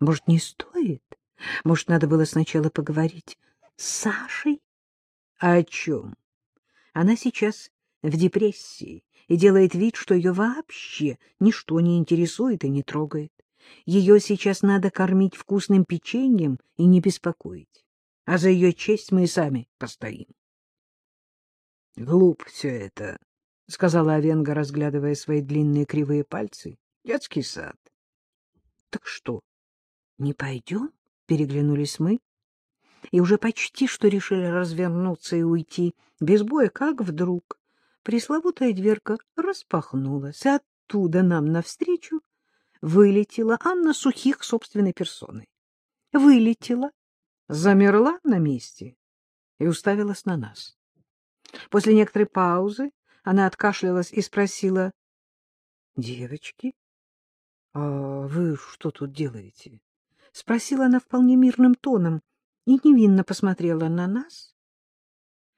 Может, не стоит? Может, надо было сначала поговорить с Сашей? О чем? Она сейчас в депрессии и делает вид, что ее вообще ничто не интересует и не трогает. Ее сейчас надо кормить вкусным печеньем и не беспокоить. А за ее честь мы и сами постоим. — Глупо все это, — сказала Овенга, разглядывая свои длинные кривые пальцы. — Детский сад. — Так что, не пойдем? — переглянулись мы. И уже почти что решили развернуться и уйти без боя, как вдруг пресловутая дверка распахнулась, и оттуда нам навстречу вылетела Анна Сухих собственной персоной. Вылетела, замерла на месте и уставилась на нас. После некоторой паузы она откашлялась и спросила, — Девочки, а вы что тут делаете? — спросила она вполне мирным тоном и невинно посмотрела на нас.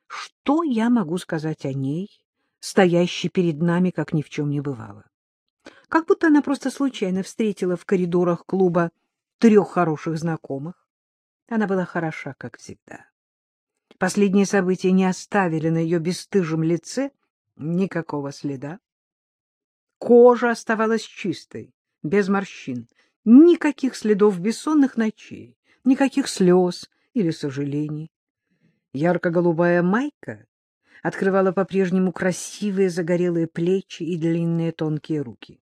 Что я могу сказать о ней, стоящей перед нами, как ни в чем не бывало? Как будто она просто случайно встретила в коридорах клуба трех хороших знакомых. Она была хороша, как всегда. Последние события не оставили на ее бесстыжем лице никакого следа. Кожа оставалась чистой, без морщин, никаких следов бессонных ночей, никаких слез или сожалений. Ярко-голубая майка открывала по-прежнему красивые загорелые плечи и длинные тонкие руки.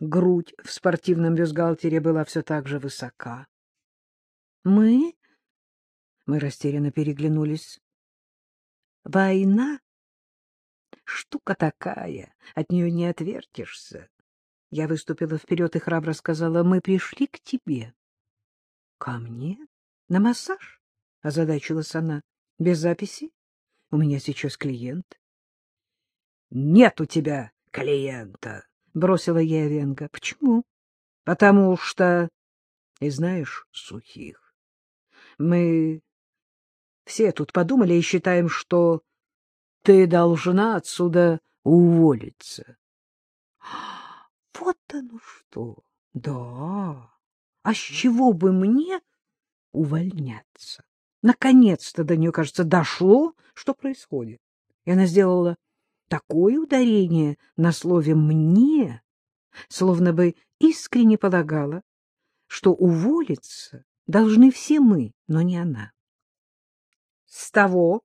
Грудь в спортивном бюстгальтере была все так же высока. — Мы? Мы растерянно переглянулись. — Война? Штука такая, от нее не отвертишься. Я выступила вперед и храбро сказала, мы пришли к тебе. — Ко мне? На массаж? — озадачилась она. — Без записи? У меня сейчас клиент. — Нет у тебя клиента, — бросила я Венга. — Почему? — Потому что... И знаешь, сухих. Мы все тут подумали и считаем, что ты должна отсюда уволиться. — Вот оно что! Да! А с чего бы мне увольняться? Наконец-то до нее, кажется, дошло, что происходит. И она сделала такое ударение на слове «мне», словно бы искренне полагала, что уволиться должны все мы, но не она. С того,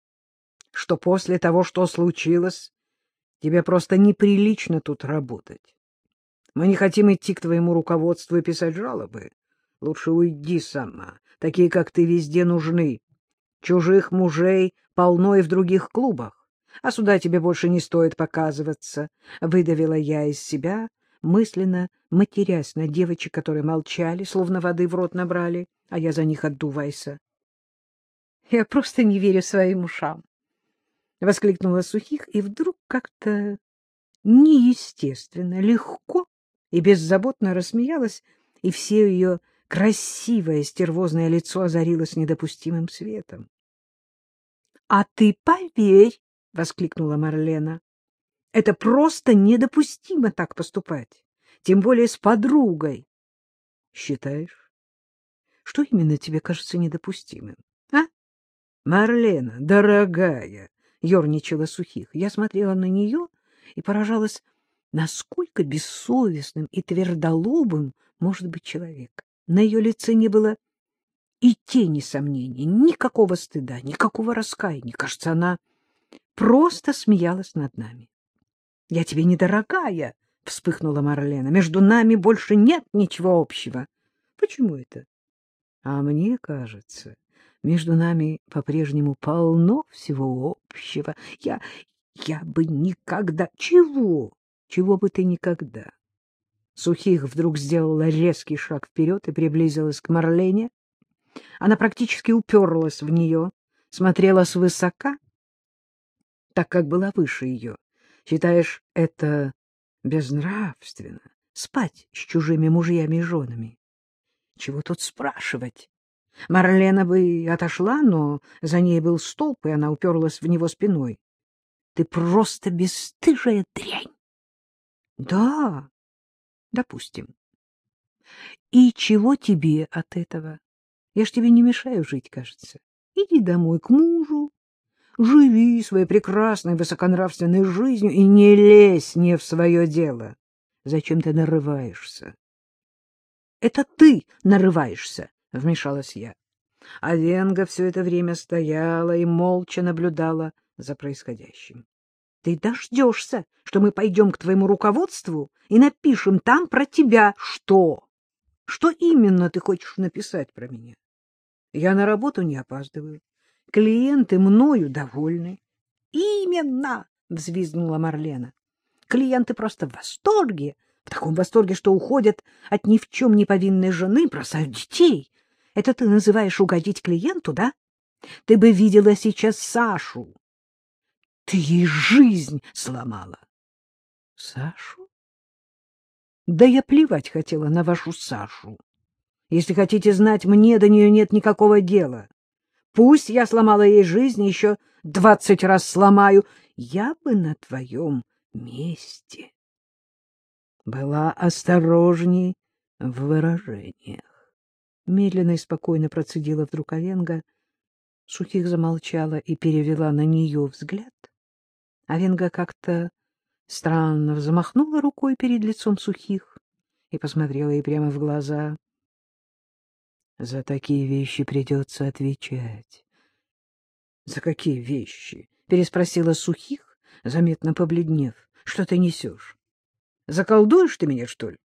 что после того, что случилось, тебе просто неприлично тут работать. Мы не хотим идти к твоему руководству и писать жалобы. Лучше уйди сама. Такие, как ты, везде нужны. Чужих мужей полно и в других клубах. А сюда тебе больше не стоит показываться. Выдавила я из себя, мысленно матерясь на девочек, которые молчали, словно воды в рот набрали, а я за них отдувайся. Я просто не верю своим ушам. Воскликнула Сухих, и вдруг как-то неестественно, легко и беззаботно рассмеялась, и все ее красивое стервозное лицо озарилось недопустимым светом. — А ты поверь, — воскликнула Марлена, — это просто недопустимо так поступать, тем более с подругой. — Считаешь? Что именно тебе кажется недопустимым? А? Марлена, дорогая, — ерничала Сухих. Я смотрела на нее и поражалась, насколько бессовестным и твердолобым может быть человек. На ее лице не было и тени сомнений, никакого стыда, никакого раскаяния. Кажется, она просто смеялась над нами. — Я тебе недорогая, — вспыхнула Марлена. — Между нами больше нет ничего общего. — Почему это? — А мне кажется, между нами по-прежнему полно всего общего. Я... я бы никогда... Чего? Чего бы ты никогда? Сухих вдруг сделала резкий шаг вперед и приблизилась к Марлене. Она практически уперлась в нее, смотрела свысока, так как была выше ее. Считаешь, это безнравственно — спать с чужими мужьями и женами? Чего тут спрашивать? Марлена бы отошла, но за ней был столб, и она уперлась в него спиной. Ты просто бесстыжая дрянь. Да, допустим. И чего тебе от этого? Я ж тебе не мешаю жить, кажется. Иди домой к мужу, живи своей прекрасной высоконравственной жизнью и не лезь не в свое дело. Зачем ты нарываешься? — Это ты нарываешься, — вмешалась я. А Венга все это время стояла и молча наблюдала за происходящим. — Ты дождешься, что мы пойдем к твоему руководству и напишем там про тебя что? Что именно ты хочешь написать про меня? Я на работу не опаздываю. Клиенты мною довольны. — Именно! — взвизгнула Марлена. — Клиенты просто в восторге, в таком восторге, что уходят от ни в чем не повинной жены, бросают детей. Это ты называешь угодить клиенту, да? Ты бы видела сейчас Сашу. Ты ей жизнь сломала. Сашу? Да я плевать хотела на вашу Сашу. Если хотите знать, мне до нее нет никакого дела. Пусть я сломала ей жизнь, еще двадцать раз сломаю. Я бы на твоем месте была осторожней в выражениях. Медленно и спокойно процедила вдруг Овенга. Сухих замолчала и перевела на нее взгляд. Овенга как-то странно взмахнула рукой перед лицом Сухих и посмотрела ей прямо в глаза. — За такие вещи придется отвечать. — За какие вещи? — переспросила Сухих, заметно побледнев. — Что ты несешь? Заколдуешь ты меня, что ли?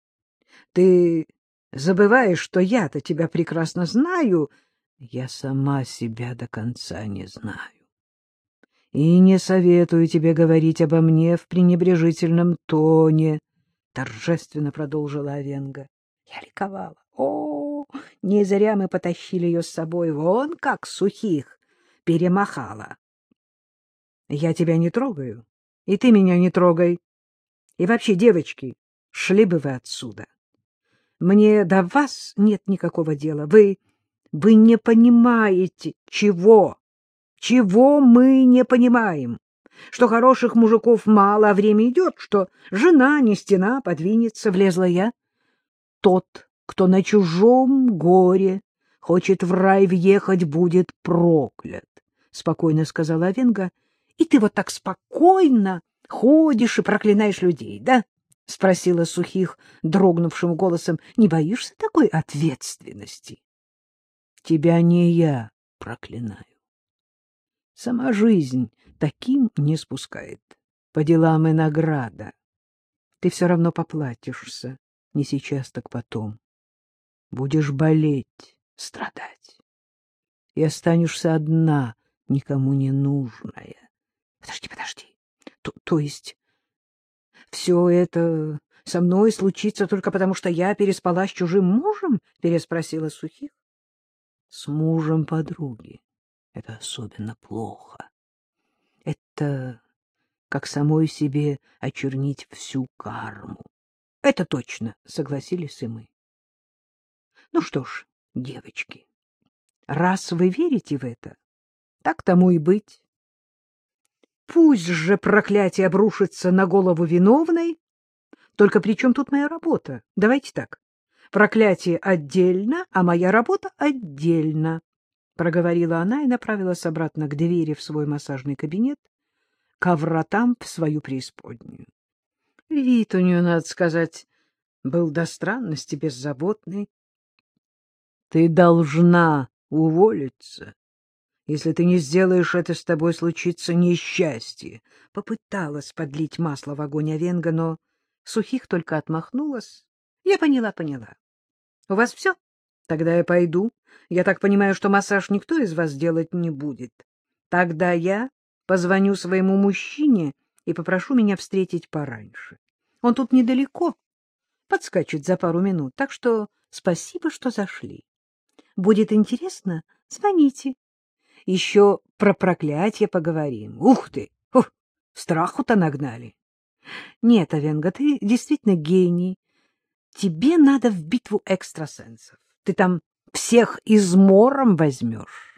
Ты забываешь, что я-то тебя прекрасно знаю. Я сама себя до конца не знаю. И не советую тебе говорить обо мне в пренебрежительном тоне, — торжественно продолжила Овенга. Я ликовала. О, не зря мы потащили ее с собой. Вон как сухих перемахала. Я тебя не трогаю, и ты меня не трогай. И вообще, девочки, шли бы вы отсюда. Мне до вас нет никакого дела. Вы... вы не понимаете, чего? Чего мы не понимаем? Что хороших мужиков мало, а время идет, что жена не стена подвинется, влезла я. Тот, кто на чужом горе хочет в рай въехать, будет проклят, — спокойно сказала Венга. И ты вот так спокойно ходишь и проклинаешь людей, да? — спросила Сухих дрогнувшим голосом. — Не боишься такой ответственности? — Тебя не я проклинаю. Сама жизнь таким не спускает. По делам и награда. Ты все равно поплатишься. Не сейчас, так потом. Будешь болеть, страдать. И останешься одна, никому не нужная. Подожди, подожди. То, то есть все это со мной случится только потому, что я переспала с чужим мужем? — переспросила Сухих. — С мужем подруги. Это особенно плохо. Это как самой себе очернить всю карму. — Это точно, — согласились и мы. — Ну что ж, девочки, раз вы верите в это, так тому и быть. Пусть же проклятие обрушится на голову виновной. Только при чем тут моя работа? Давайте так. Проклятие отдельно, а моя работа отдельно, — проговорила она и направилась обратно к двери в свой массажный кабинет, к вратам в свою преисподнюю. Вид у нее, надо сказать, был до странности беззаботный. — Ты должна уволиться, если ты не сделаешь это, с тобой случится несчастье. Попыталась подлить масло в огонь Овенга, но Сухих только отмахнулась. Я поняла, поняла. У вас все? Тогда я пойду. Я так понимаю, что массаж никто из вас делать не будет. Тогда я позвоню своему мужчине и попрошу меня встретить пораньше. Он тут недалеко, подскачет за пару минут, так что спасибо, что зашли. Будет интересно, звоните. Еще про проклятие поговорим. Ух ты! Ух, страху-то нагнали. Нет, Авенга, ты действительно гений. Тебе надо в битву экстрасенсов. Ты там всех измором возьмешь.